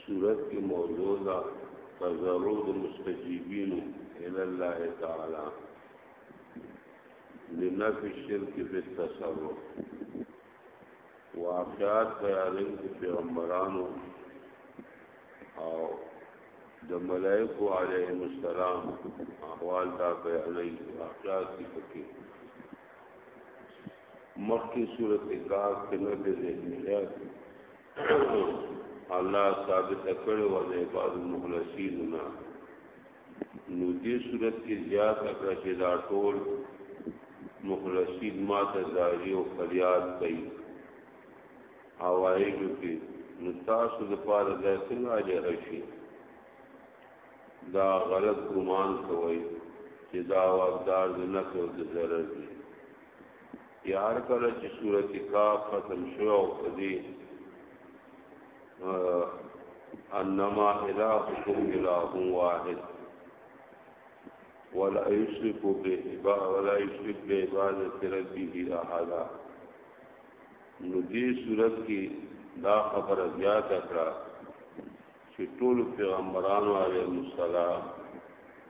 صورت کې موضوع ده تضرع د مستجیبینو الی الله تعالی لنفی الشرک بالتصرف واقعات بیانوي د پیغمبرانو او د ملائکو علیهم السلام احوال دا بیانې واقعات دي پکې مخکې صورت کار کې نه دې ذهنیات الله ثابت کړو او د عباد المخلصین نه نو دې صورت کې زیات اکړه چې دا ټول مخلصین ما ته زاری او فریاد کوي اوایې کې نو تاسو د پاره د څنګه اجر شي دا غلط ګمان کوي چې دا واقدار نه کوي د ضرر دی یا هر کله چې سورت کاف ختم شو او پدې انما الهکم اله واحد ولا یشرک به با ولا یشرک به عبادت ربه احد نو دې سورت کې دا خبره زیات کړه چې ټول پیغمبرانو علیهم السلام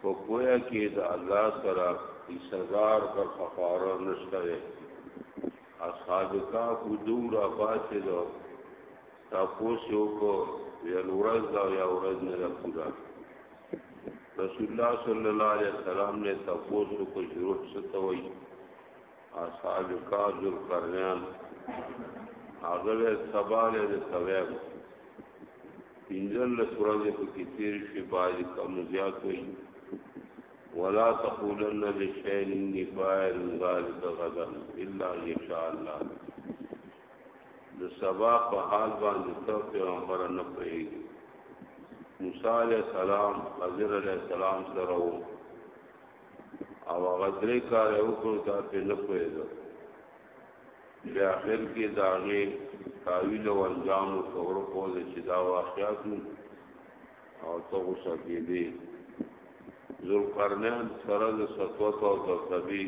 په کویا کې د الله سره ایصدار پر خفاره نشته دی اصحاب کاف دور آباسه دا تاپوس یو کو ویل ورځ دا یا ورځ نه دا پورا رسول الله صلی الله علیه وسلم نے تاپوس کو شروع ستوي اصحاب کا ذل قرنان هغه سباله د سویم پنځل سورې په کې تیر شي باج کم زیات وي ولا تقولن لشيء اني فاعل ذلك غدا الا ان شاء الله د سبا په حال باندې ته پیغمبر نه پېږي موسی عليه السلام حضرت عليه السلام سره وو او هغه درې کار یو کړو تا په نه پوهېدو بیا آخر کې د هغې تاویل او انجام او ثور کو د چې دا واقعات او ته غوسه کېدې ذوالقرنین سره د سطوت او ترتبی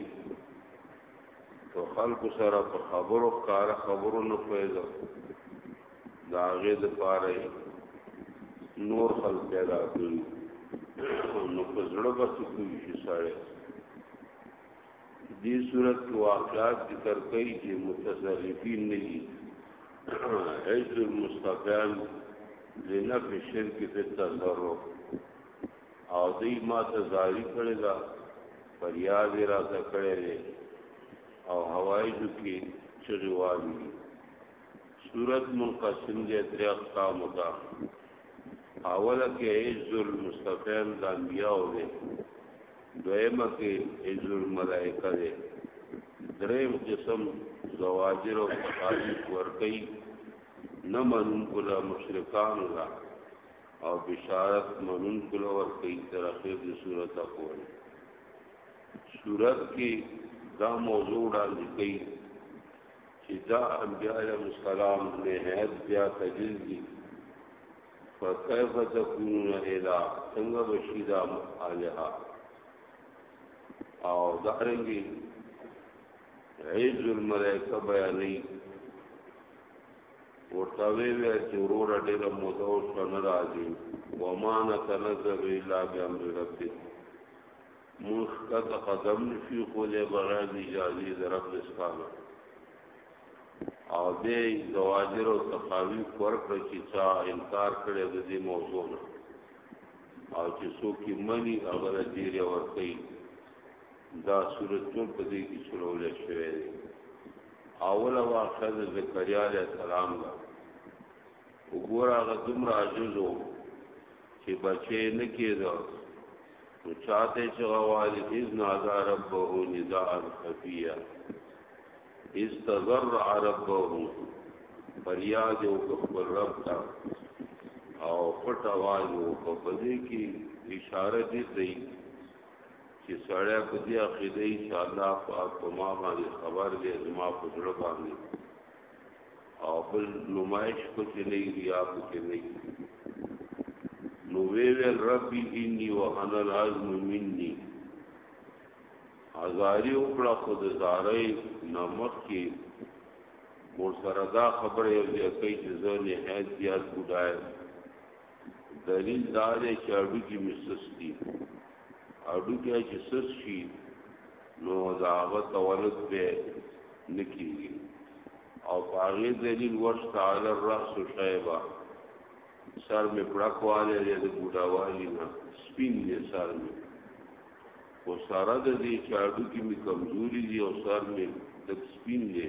په خلق سره په خبرو کار خبرو نه پیدا دا غي د پاره نور خلق پیدا کړی نو په زړه باندې کوی شي سره دې صورت کې واقعات ذکر کوي چې متصرفین نه دي حج المستقام لنفي الشرك في التصرف او دی ما ته زاری کړی دا فریاد را ته کړی دی او هوای جو کې چغې والی صورت منقسم دی درې اقسام ته اوله کې عز المستقیم د انبیاء دی دویمه کې عز الملائکه دی دریم قسم زواجر او تخالیف ورکی نه منون کلا مشرکان الله او بشارت منون کله ور کوي تر اخر د صورت پورې صورت کې دا موضوع وړاندې کوي چې دا انبیاء علیهم السلام نهایت بیا تجلیل دي فکیف تکونون اله څنګه بشي دا الها او دارنګي عز الملائکه بیانې ورته وی وی چې ورور ډېر موده او شنه راځي و ما نه تنزل الا بامر ربک مونږ کته قدم نشي کولای بغیر د اجازه د رب استانه او دې زواجر او تخاویف ورکړ چې چا انکار کړي د دې موضوع نه او چې څوک یې مني هغه دې لري ورته دا صورت ټول په دې کې شروع لشي اوله واقعه د زکریا علیه السلام ده وګوره هغه دومره عاجز و چې بچی نه کېده نو چاته چې غوالي اذ نادا ربه نداء خفیه استضرع ربه فریاد او خپل رب ته او پټ आवाज او په دې کې اشاره دي چې سړی په دې عقیده ان شاء الله پاک په ما باندې خبر دی زما په زړه باندې او بل نمایش په کې نه ریا په کې نه نو وی وی ربي اني وهن العظم مني ازاری وکړه خود زارې نمک کې مور سره دا خبره یو ځای کوي چې زه نه هیڅ یاد ګډای دلیل دا دی چې اډو کې مسس دي اډو کې چې سس شي نو داغه تولد به نکېږي او هغه دلیل ورته علی الراس شیبا سر می پړکواله دې د بوډاوالي نه سپین دې سر می او سره د دې چاډو کې می کمزوري دي او سر می د سپین دې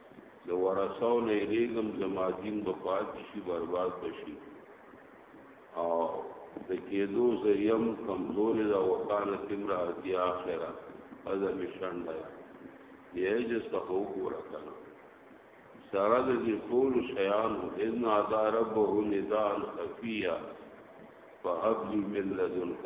د ورثو نه ریګم زما دین به پاتې شي برباد بشي او د کېدو زیم کمزور دا وکانه تمرا دی اخره از مشان دا یې چې څه وګوره کنه سره د دې ټول شیان اذن ادا ربه ندان خفیا فهب لي من لدنک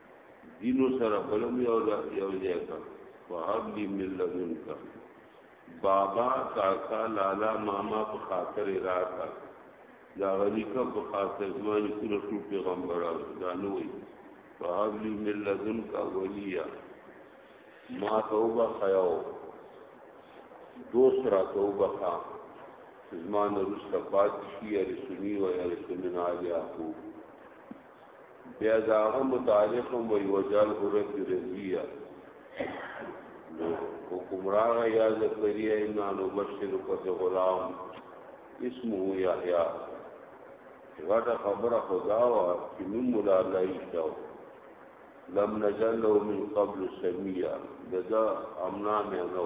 دینو سره بلم یو یو ځای کا وهب لی من لدن کا بابا کاکا لالا ماما په خاطر را کا دا غنی کا په خاطر ما نه کول ټول پیغمبر دا نو وي وهب لی من لدن کا ولیا ما توبه خیاو دوست را توبه خا زمان رستا پات شي یا رسونی و یا رسونی عالی اخو بیا دا هغه متعلق هم وی وجال اورت رضیه نو حکمران یا زکریا ابن انو بشیر کو سے غلام اسمه یحیی غټه خبره خدا وا چې نوم مولا الله ایشاو لم نجل له من قبل سمیا ددا امنا مې نو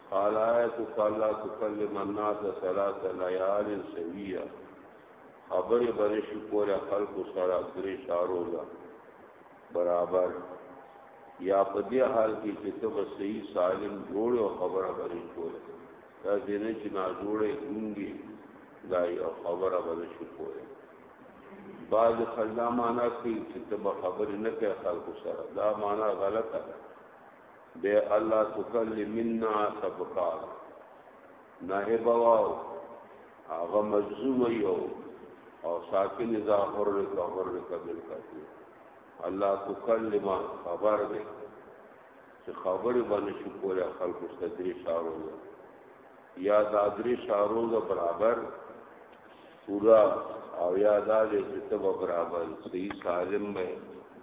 قال آیتک الله تکلم الناس ثلاث لیال سویه خبرې بنې شو کوله خلق سره درې شاروزه برابر یا په دې حال کې چې ته به صحیح سالم جوړ او خبره بنې کوله دا دې نه چې نا جوړې ګونګي دا یو خبره بنې شو کوله بعض خلا معنا کوي چې ته به خبرې نه کوي خلق سره دا معنا غلطه ده بے الله تکلمنا سبکار نه بواو هغه مجزوم یو او ساکن اذا حرک حرک بالکتی الله تکلم خبر دې چې خبر باندې شو کوله خلق استدری شارو یا دا درې شارو برابر پورا او یا دا دې چې تب برابر صحیح سالم مې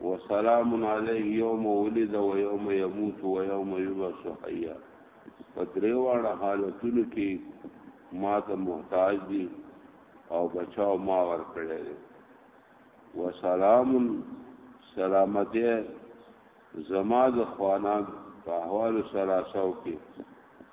وسلام علیه یوم ولد و یوم یموت و یوم یبعث حیا په دریواړه حالتونو کې ما ته محتاج دي او بچاو ما ور کړی دی وسلام سلامتی زما د خوانان په احوال سلاسو کې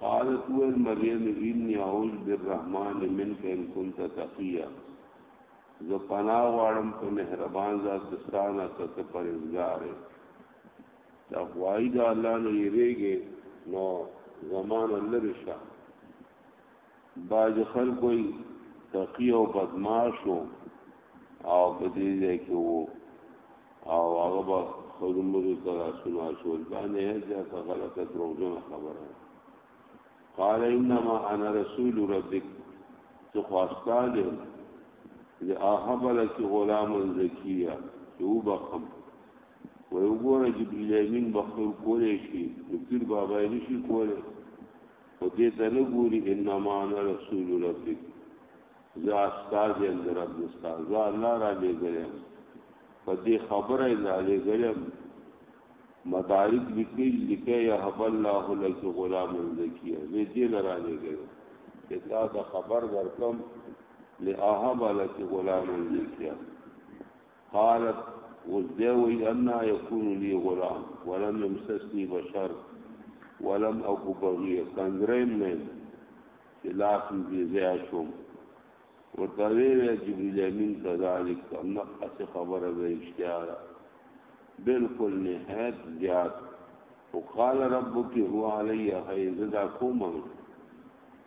قالت ویل مریم انی اعوذ بالرحمن منک ان كنت تقیا زه پناه غواړم په مهربان ذات دستانه ته ته پرېزګار دا غوای دا الله نه یریږي نو زمان الله رشا بعضې خلک وایي تقي او بدماش و او په دې ځای کې وو او هغه به ښځو مزو ته لاسونه اچول دا نه هېڅ زیاته غلطه دروغجنه خبره ده قال انما انا رسول ربک زه خو استاد یم د احب لک غلام زکیه چې وبخم وای وګوره جبرئیل امین بخور کولې شي نو پیر بابا یې نشي کولې او دې ته نه ګوري انما انا رسول ربک زه استاد یم د رب استاد زه الله را لېږلم په دې خبره یې را لېږلم مدارک لیکي لیکي یا حب الله لک غلام زکیه زه دې لرا لېږلم چې تا ته خبر درکم لأهب لک غلام زکیه قالت اوس دی وی انا یکون لی غلام ولم یمسسنی بشر ولم اکو بغیه کنګرین نیم چې لاس مې بې ځایه شوم ورته ویې ویل جبریل امین کذالک همدغسې خبره ده رښتیا ده بلکل نهایت زیات وقال ربک هو علی حیض دا کومه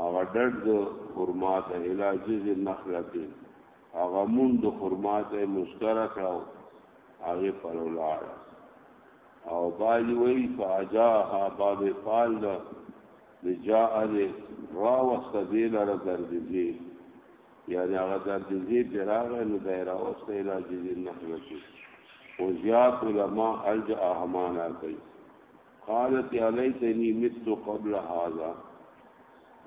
هغه ډډ د خرما ته علاجز نخلته هغه مون د خرما ته مسکر کړو هغه پر ولاړ او بالی وی فاجاها باب فال دا جاء دې را وسته دې لار درځي یعنی هغه درځي پیراغ نو دایره وسته علاجز نخلته او زیات علما الج احمانا کوي قالت يا ليتني مت قبل هذا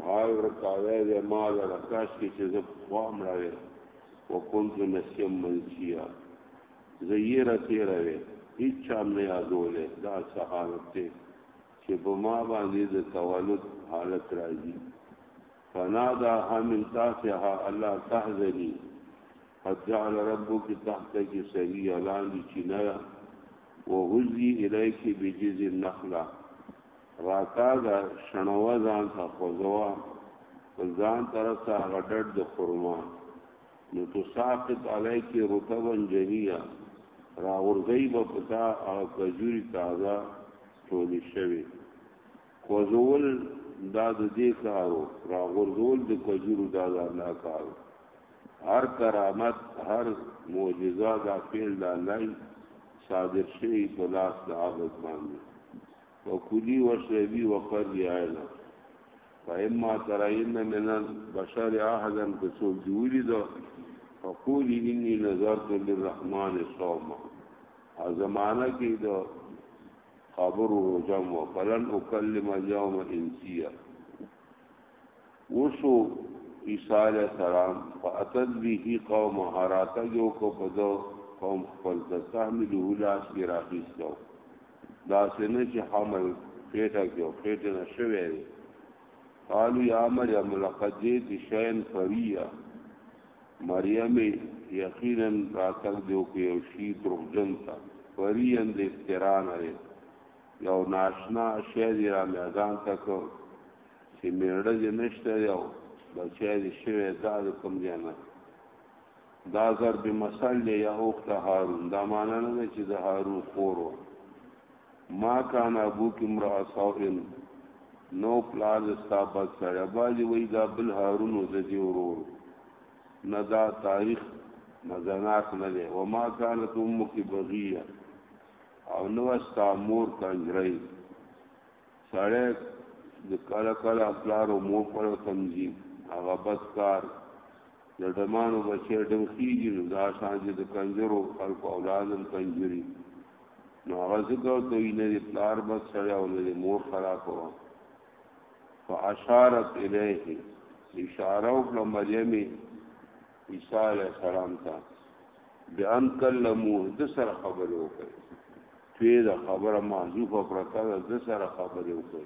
هاي ورکاوه دې ما له کاش کې چې زه خوا مړاوې وکنت نسیم منسیا زه یې را تیروې هیڅ چام نه یادولې دا څه حالت دی چې په ما باندې د تولد حالت راځي فنا دا حامل تاسې ها الله تحزنی قد جعل ربک تحتک سریعا لاندې چینه وهزي الیک بجذع النخله راکاږه شنوه ځان ته خوځوه په ځان طرف ته هغه ډډ د خرما نو تساقط علیک رطبا جنیا راغورځي به پتا هغه کجوري تازه ټولې شوي خوځول دا د دې کار و، راغورځول د کجورو دا د الله کار و. هر کرامت، هر معجزه دا فعل د الله یې صادر شوی په لاس د عبد باندې. وکلي واشربي وقري عینه فاما ترین من البشر احدا که څوک دې ولید فقولي اني نظرت للرحمن صوما زمانه کې د خبرو روجم و فلن اکلم اليوم انسیه وشو عیسی علیہ السلام فاتت به قوم هراته یو کو په دو قوم خپل د تحمله لاس کې راخیستو دا سنه چې حمل خېټه کې او خېټه نشوي قالوا یا مریم لقد جئت شیئا فریا مریمې یقینا راتګ دې وکړ یو شي دروغجن ته پریان د افترا نه دی یو ناشنا شی دی را میدان ته کو چې میړه دې نشته دی او بچی دې شوی دا د کوم دی نه دا ضرب مثل یا اوخت هارون دا معنا نه چې د هارون خورو ما کان ابوک امرا سوء نو پلار د ستا بد سړی باجی وای دا بل هارون او زدی ورور نه دا تاریخ مزناک نه دی و ما کانت امک بغیه او نو استا مور کنجرای سړی د کله کله پلار او مور پر تمزی هغه بدکار د ډمانو بچی ډم خیږي نو دا شان چې د کنجرو خلکو اولاد هم کنجري نو هغه ځکه ورته وي نه د پلار بد سړی او نه د مور خراب وه فاشارت الیه اشاره وکړه مریم عیسی علیه السلام ته بان کلموه د سره خبرې وکړي دوی د خبره محذوفه پرته د سره خبرې وکړي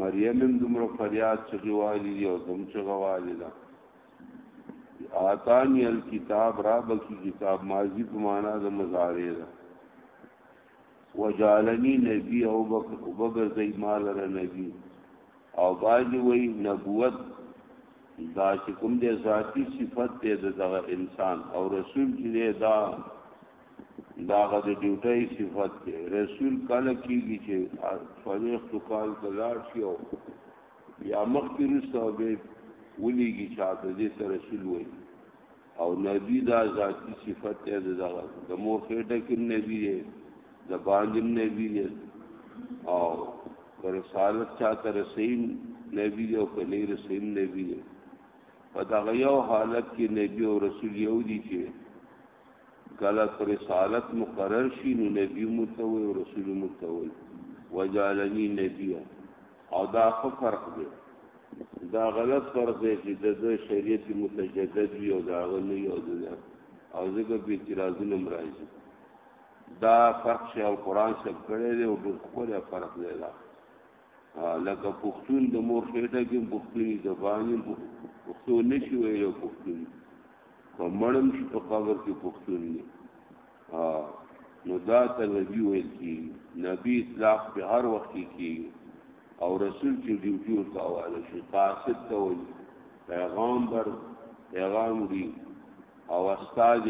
مریم هم دومره فریاد چغې والي دي او زم چغه والي ده آتانی الکتاب را بکی کتاب ماضی په معنا د مضارع ده وجالنی نبی او بکر وبګر زئی مال را نبی او باجی وای نبوت دا چې کوم د ذاتی صفت ته دغه انسان او رسول چې دا دا غ د ډیوټي صفت دی رسول کله کیږي چې فنیخت کال ته لاړ شي او یا مخ کې رسته او به ولېږي چاته دې ته رسول وایي او نبی دا ذاتی صفت دی دا د مور خېټه کې نبی دی د باندې نبی دی او رسالت چاته رسین نبی دی او کله رسین نبی دی په دغه یو حالت کې نبی او رسول یو دي چې کله په رسالت مقرر شي نو نبی مرته وي او رسول مرته وي وجعلني نبيا او دا خو فرق دی دا غلط فرق دی چې د شریعت متجدد وي او دا غنی او دا او زګه په اعتراضونه مرایي دا فرق شی او قران څخه کړی دی او ډېر خوري فرق دی دا لکه پښتون د مور خېټه کې پښتوني زباني پښتو نشي ویلو پښتون په مړم شي په قبر کې پښتون دی ها نو دا ته نبی ویل کی نبی اطلاق په هر وخت کې کی او رسول چې ډیوټي ورته حواله شي قاصد ته وي پیغامبر پیغام دی او استاد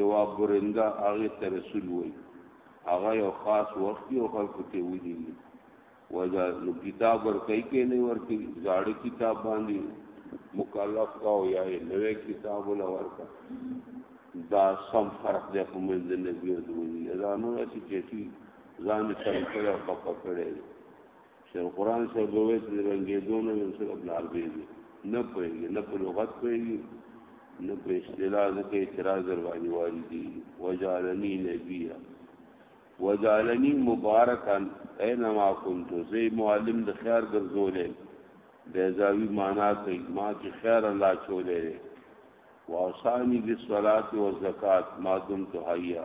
جواب ورنده هغه ته رسول وي هغه یو خاص وخت یو خلکو ته ودی وجه نو کتاب ورکای کې نه ورکی زاړه کتاب باندې مکلف کا او یا نوې کتاب ولا ورکا دا سم فرق دی په منځ د نبی او د ولي دا نو چې چې ځان سره کړه او په کړه شیخ القرآن صاحب وایي چې رنګېدو نه یو څه بلار دی نه پوهېږي نه په لغت پوهېږي نه په اصطلاح ځکه اعتراض در باندې واري دي وجعلني نبیا وجعلني مبارکا اينما كنت زي معلم د خيار ګرځولې بیزاوی معنا کوي ما چې خیر الله چولې واوصانی بالصلاه والزکات ما دمت حیا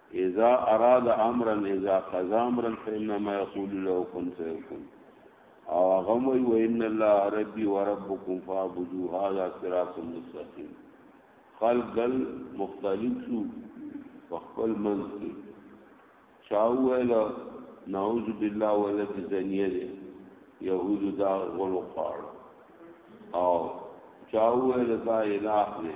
اذا اراد امرا اذا قضى امرا فانما يقول له كن فيكون او هغه وی و ان الله ربي وربكم فاعبدوا هذا صراط مستقيم خلق دل مختلف شو خپل منځ کې چاو ویل نعوذ بالله ولد زنیه دی یهود دا غلو قاړ او چاو ویل دا الہ دی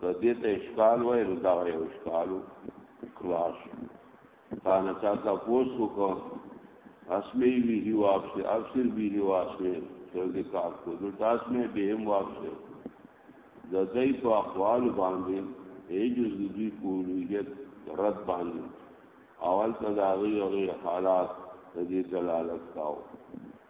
که دې ته اشکال وای نو دا یو اشکالو خلاص تانه چا تاسو وکړو اسمه وی هی واپس افسر به هی واسمه تر دې کار کو نو تاسو مې به هم واپس د دې په اقوال باندې ای جز دې کولیت رد باندې اول تداغي او حالات دې دلالت کاوه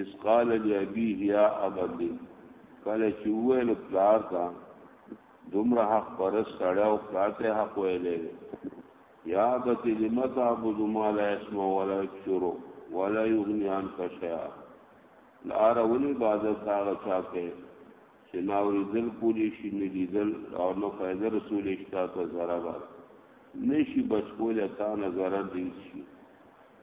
اذ قال لابيه يا ابت کله چې وویل پلار ته دومره حق پرس سړی او پلار ته حق ویلې یا ابت لم تعبد ما لا يسمع ولا يبصر ولا يغني عنك شيئا لار ولي عبادت هغه چا کې چې ناوري دل کولی شي نه لیدل او نو فائدہ رسول اشتا ته ضرر نشي بچ کوله تا نظر دې شي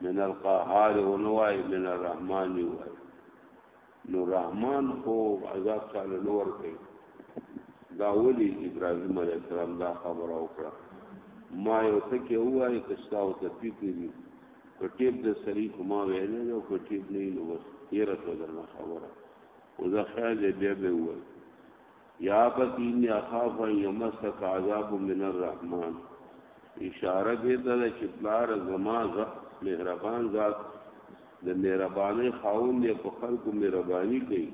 من القهار ونوای من الرحمن وای نو رحمان خو عذاب تعالی نور کوي دا ولي ابراهيم عليه السلام دا خبره وکړه ما یو څه کې وای کښتا او ته پیږي کټیب د سری کوما ویل نو کټیب نه نو بس یې راته درنه خبره او دا خیال دې به وای یا ابت انی اخاف ان یمسک عذاب من الرحمن اشاره دې ته ده چې پلار زما مهربان ذات د مهرباني خاون دې په خلکو مهرباني کوي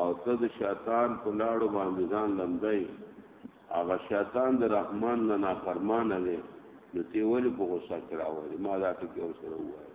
او ته د شیطان په لاړو باندې ځان لمدای هغه شیطان د رحمان نه نافرمانه دی نو تی ولې په غوسه کراوه ما دا ټکی ورسره ووایه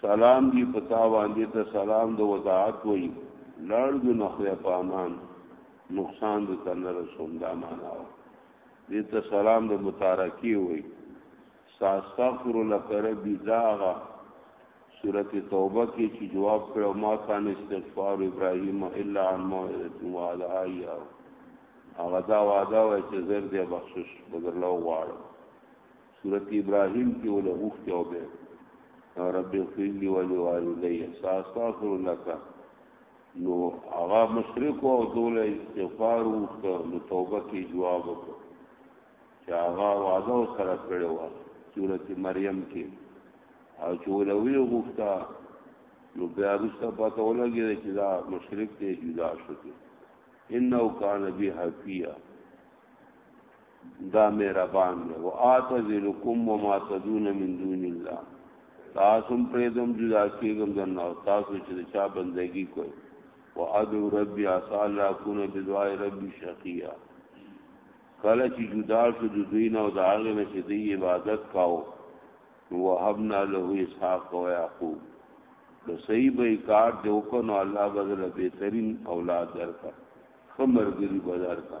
سلام دی پتا باندې ته سلام د وضاحت وای لړ د نخره په امان نقصان د تنر سوم دا معنا و دې ته سلام د متارکی وای استغفر لك ربي داغه سورت توبه کې چې جواب کړو ما کان استغفار ابراهيم الا عن موعده وعده ايا هغه دا وعده و چې زر دې بخشش بدرلو غواړم سورت ابراهیم کی وله غوښتی او به رب اغفر لی ولی والدی ساستغفر لک نو هغه مشرک او دول استغفار وکړ نو توبه کی جواب وکړ چې هغه وعده سره کړو سورت مریم کې او چې ولوی غوښتا نو بیا رسته پته ولګی چې دا مشرک ته جدا شو انه کان به حفیه دا مهربان دی واعتذرکم وما تدون من دون الله تاسو پرېدم جدا کېږم دنه او تاسو چې چا بندگی کوئ وادو ربي عسى الله اكون بدعاء ربي شقيا کله چې جدا شو د دوی نه او د هغه نه چې دی عبادت کاو وهبنا له اسحاق او يعقوب نو صحیح به کار دی وکړو الله بدل بهترین اولاد درکړه خمر ګری بدل درکړه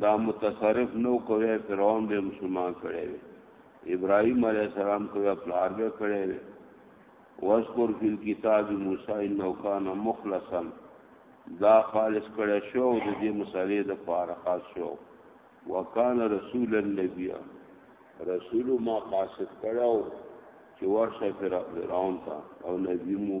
دا متصرف نو کوي فرعون به مسلمان کړي وي ابراهيم عليه السلام کوي پلار به کړي وي واذكر في الكتاب موسى انه كان مخلصا دا خالص کړي شو د دې مسالې د پاره خاص شو وکانه رسول النبي رسول ما قاصد کړو چې ورشه فرعون ته او نبی مو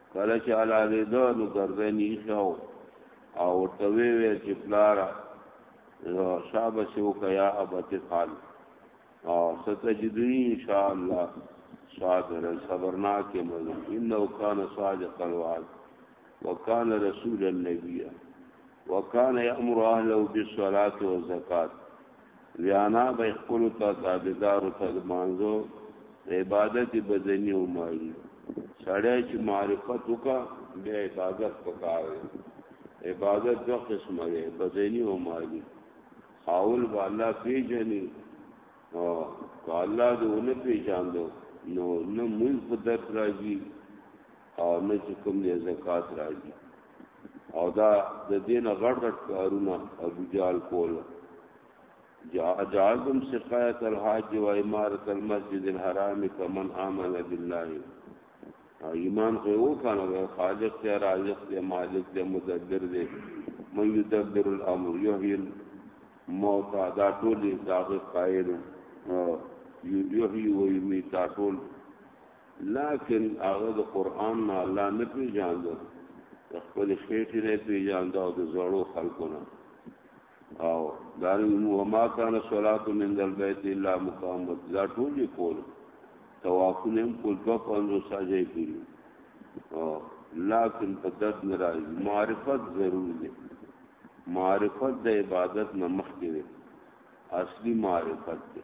کله چې حلالېده نو ګردن یې شاو او ورته وی وی چې پلاره شابه سو کیا ابت فال او ستجدنی ان شاء الله صابر صبرنا کې مزه انه کان صادق الوعد وکان رسول النبی وکان یامر اهله بالصلاه والزکات ویانا به یې خپلو تا تابعدارو ته لمانځه د عبادت بدني ومایي سړی چې معرفت وکا بیا عبادت پکار دی عبادت دو قسمه دی بدنی او مالی خاول با الله پیجنی او که الله دې ونه پیجاندو نو نه مونږ په درد راځي او نه چې کوم دی زکات راځي او دا د دین غړ غړ کارونه ابو جال کول جعلتم سقایت الحاج و امارت المسجد الحرام کمن آمن بالله ایمان خو یو کنه خالق ته رازق ته مالک ته مدبر دی من یدبر الامر یحیی موت دا ټول داغه قائل یحیی و یمیت ټول لکن هغه د قران نه الله نه پیژاند د خپل خېټې نه پیژاند او د زړو خلکو نه او دارنګ نو ما کان صلات من دل بیت الا مقامت دا ټول یې کول توافونه هم کول په پنځو ساجې کړی او لکن په دد ناراض معرفت ضرور دی معرفت د عبادت نه مخکې اصلي معرفت دی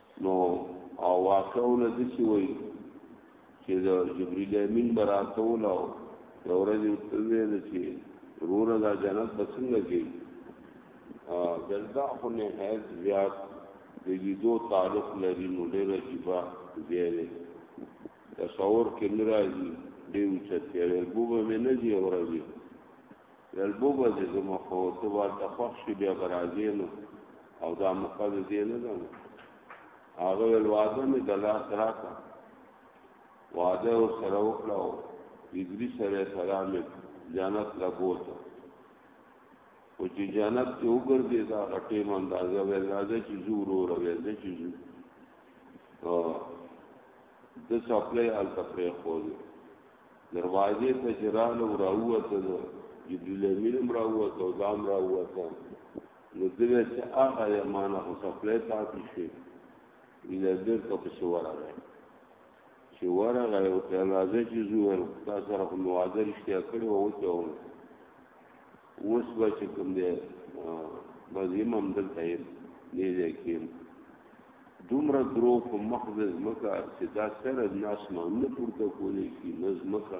نو او واقعونه دسی وای چې د جبرئیل امین براته ولاو یو ورځ ته ویل چې روره دا جنت بسنګ کی ا دلدا خو نه هیڅ زیات د دې دو تعلق لري نو ډېر عجیبا زیاده تصور کې ناراضي ډېر چتیاله بوبه مې نه دی اورځي یلبو به دې زما خو ته به هلته خوښ شي بیا به راځې نو او دا موقع د دې نه ده نو هغه ویل واده مې د لاس راکړه واده ورسره وکړه او هجري سره سره مې جنت له بوته خو چې جنت کې وګرځې دا غټې مندازه ویل راځه چې زو ورور ویل چې زو د څپلۍ هلته پرېښودې. دروازې ته چې راغلم راووته نو جبریل امین هم راووته او دا هم راووته نو ده ویل چې هغه دی ما نه خو څپلۍ پاتې شوې ایله بېرته پسې ورغی چې ورغی او ته راځه چې ځو تا سره خو مې واده رښتیا کړی ووته اوس به چې کوم دی بس یم همدلته یم دې ځای کې یم دومره درو په مخ د ځمکه چې دا سره د ناس مانه پورته کولی شي نه ځمکه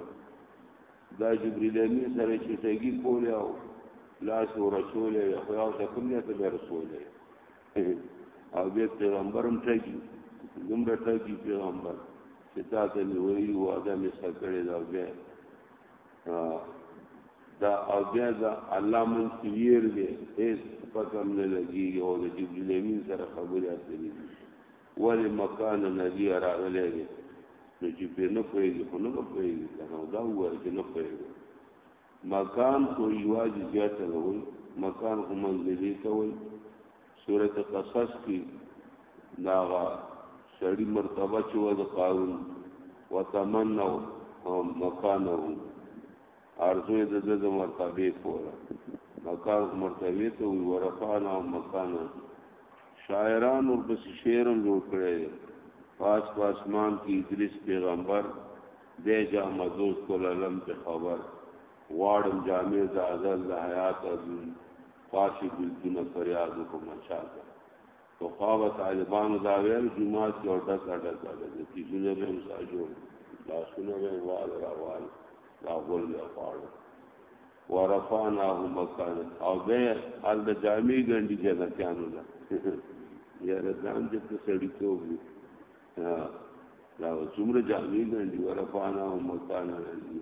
دا جبرئیل امین سره چې ټګي کولی او لاس ورسولې خو یو څه کوم نه ته رسولې او بیا پیغمبرم ټګي دومره ټګي پیغمبر چې تا ته ویلي وعده مې سره کړې دا بیا دا او بیا دا الله من سیر دی هیڅ پته نه لګي او د جبرئیل امین سره خبرې اترې ولې مکان نبی راغلی دی نو چې په نه پوهېږي خو نه به پوهېږي که نه دا ووایي چې نه پوهېږي مکان خو یوازې زیاته نه وایي مکان خو منزلې ته وایي سورت قصص کی داغا سړی مرتبه چې و د قارون وتمنو مکانو ارزو د د مرتبه پورا مکان مرتبه ته وی ورفانا مکان شاعران ور پس شعرم جوړ کړي پاس پاسمان کی ادریس پیغمبر دے جا مدوز کول علم ته خبر واړم جامع د ازل د حیات ازل پاسې بلتونه فریاد وکړو مچا ته په خوا به طالبانو دا ویل جومات کې او ډک ډک ډک د کیسونه به هم سا جوړ لاسونه به وال راوال دا غول به خواړو ورفعناه مکان او به حال د جامع ګنډي جنتیانو نه یاره ځان دې ته سړی توب دا څومره جامع ګنډي ورفعناه مکان راځي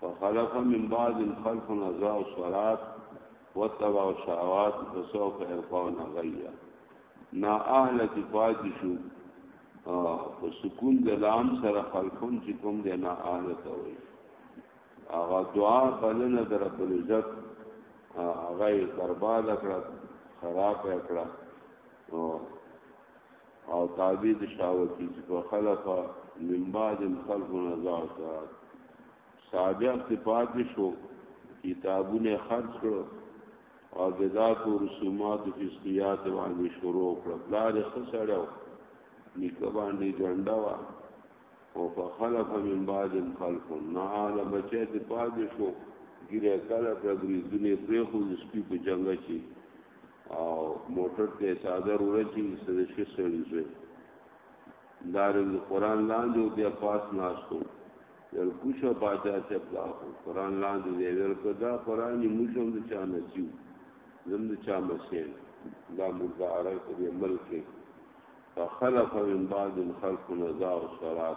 فخلف من بعد خلف نزاع الصلات وتبع الشهوات فسوف يلقون غيا نا اهل کی پاتې شو په سکون د لام سره خلفون چې کوم دی نا اهل ته وي هغه دعا بلنه در په عزت هغه برباد کړه خراب کړه او تعبید شاوتی چې په خلفه من بعد خلف نزاع سات سابق ته پاتې شو کتابونه خرج کړو او بدعات او رسومات او فسقیات باندې شروع کړ بلار خسړو نیکه باندې ګنده وا او فخلف من بعد خلف نعال بچه ته پاد شو ګیره کله پر بریزونه پرې خو سپي په جنگ شي او موټر ته څادر ورچی سره شي سړي زوی دار القرآن لاندې او بیا پاس ناستو ور کوشه باچا صاحب دا قرآن لاندې دی ور کدا قرآن موشم د چا نسیو زم د چا مسیل دا مردا عرب دې ملک فخلف من بعد خلق نزاع الصلاه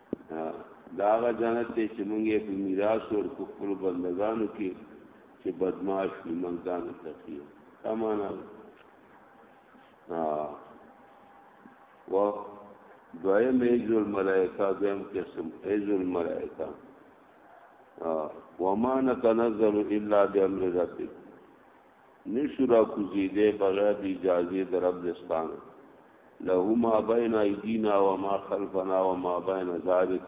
دا هغه جنت دی چې موږ یې په میراث ورکړو خپل بندګانو کې چې بدمعاش وي ملکان تقی امانه و دویم ایز الملائکه دویم قسم ایز الملائکه وما نتنزل الا بامر ربک نشو را کوزیدې بغیر د اجازې د رب دستانه له ما بین ایدینا و ما خلفنا و ما بین ذالک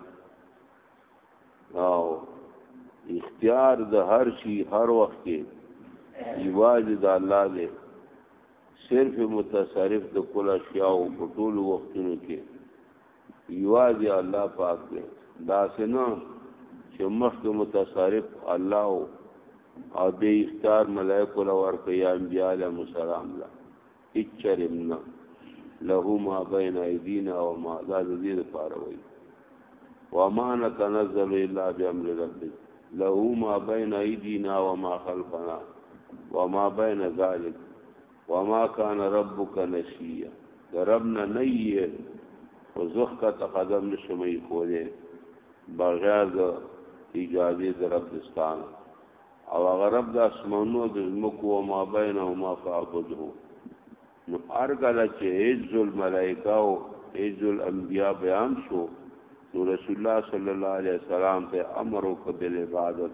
او اختیار د هر شي هر وخت کې یوازې د الله دی صرف متصرف د کل اشیاء په ټول وختونو کې یوازې الله پاک دی دا سنا چې مخکې متصرف الله او د اختیار ملائکه لور کوي انبیاء علیهم السلام لا اچرمنا له ما بین ایدینا و ما دا د دې لپاره وي وما نتنزل الا بامر ربک له ما بین ایدینا و ما خلفنا و ما بین ذلک وما کان ربک نسیه د رب نه نه یې خو زخ کا ته قدم نشمه یې کوله بغیر د اجازه د رب دستان او هغه رب د اسمانو د زمکو او ما بینهما فعبده نو ارګل چې عز الملائکه او عز الانبیاء بیان شو نو رسول الله صلی الله علیه وسلم ته امر وکړ بالعبادت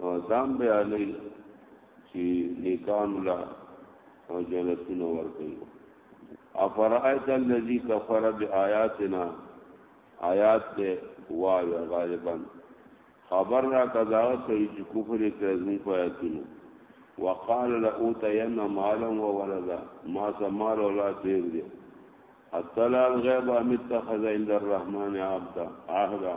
او ځان به علي چې نیکان لا او جنتونه ورکړي افرایت الذی کفر بیااتنا آیات ته وای غالبا خبر را کدا سړي چې کفر کوي زموږ په آیاتونو وقال لأوتين مالا وولدا ما سمال اولاد ډیر دی اطلع الغیب ام اتخذ عند الرحمن عبدا عهدا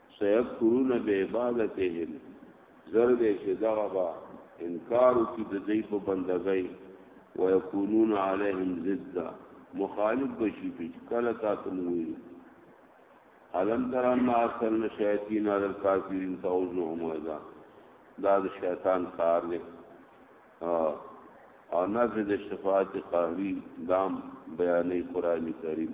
سيکفرون بعبادتهم زر دی چې دغه به انکار وکړي د دوی په بندګۍ ويكونون عليهم ضدا مخالف بشي په کله تاسو موي علم تر ان اصل شیاطین علی الکافرین تعوذهم اذا دا د شیطان کار دی او نفذ شفاعت قهری دام بیانې قران کریم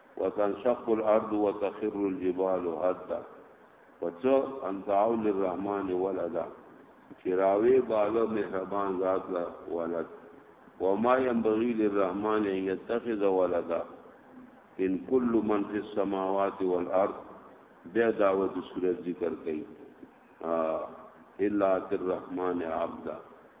وتنشق الارض وتخر الجبال هدا وتو ان تعول الرحمن ولدا چراوی بالا مهربان ذات لا ولد وما ينبغي للرحمن ان يتخذ ولدا ان كل من في السماوات والارض بیا دعوت صورت ذکر کئ الا الرحمن عبدا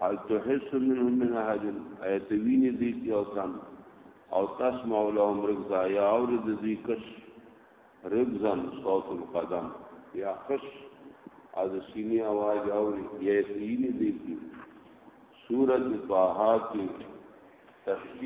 هل تحس منهم من احد ایت ویني دي کې او کم او تسمع لهم رغزا یا اور د دې کش رغزن صوت القدم یا خش از سینې आवाज اور یا ویني دي کې سورۃ طه کې تفسیر